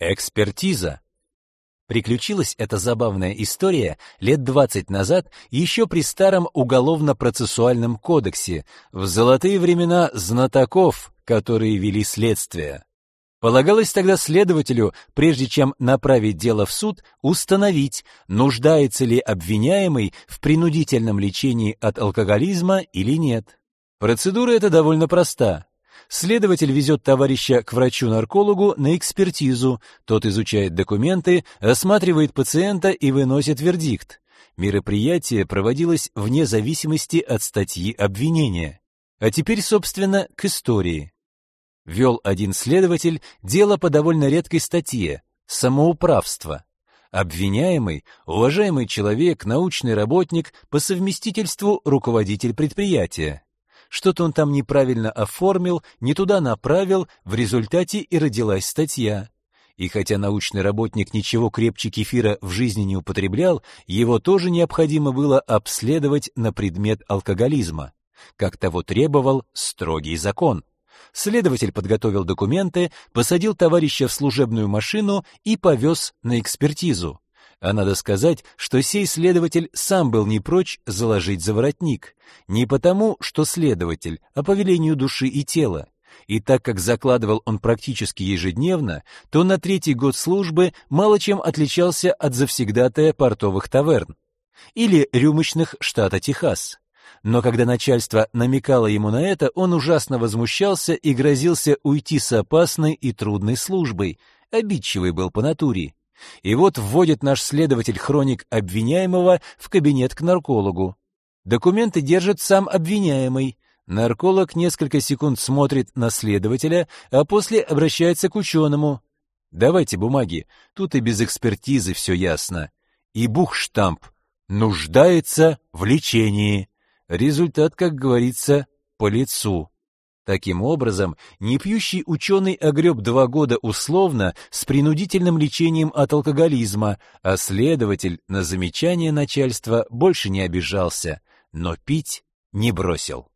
Экспертиза. Приключилась эта забавная история лет 20 назад еще при старом уголовно-процессуальном кодексе, в золотые времена знатоков, которые вели следствие. Полагалось тогда следователю, прежде чем направить дело в суд, установить, нуждается ли обвиняемый в принудительном лечении от алкоголизма или нет. Процедура эта довольно проста. Следователь везет товарища к врачу-наркологу на экспертизу, тот изучает документы, осматривает пациента и выносит вердикт. Мероприятие проводилось вне зависимости от статьи обвинения. А теперь, собственно, к истории вел один следователь дело по довольно редкой статье самоуправство. Обвиняемый уважаемый человек, научный работник, по совместительству руководитель предприятия. Что-то он там неправильно оформил, не туда направил, в результате и родилась статья. И хотя научный работник ничего крепче кефира в жизни не употреблял, его тоже необходимо было обследовать на предмет алкоголизма, как того требовал строгий закон. Следователь подготовил документы, посадил товарища в служебную машину и повез на экспертизу. А надо сказать, что сей следователь сам был не прочь заложить заворотник. Не потому, что следователь, а по велению души и тела. И так как закладывал он практически ежедневно, то на третий год службы мало чем отличался от завсегдатая портовых таверн или рюмочных штата Техас. Но когда начальство намекало ему на это, он ужасно возмущался и грозился уйти с опасной и трудной службой. Обидчивый был по натуре. И вот вводит наш следователь хроник обвиняемого в кабинет к наркологу. Документы держит сам обвиняемый. Нарколог несколько секунд смотрит на следователя, а после обращается к ученому. «Давайте бумаги, тут и без экспертизы все ясно». И бухштамп «Нуждается в лечении». Результат, как говорится, по лицу. Таким образом, непьющий ученый огреб два года условно с принудительным лечением от алкоголизма, а следователь на замечание начальства больше не обижался, но пить не бросил.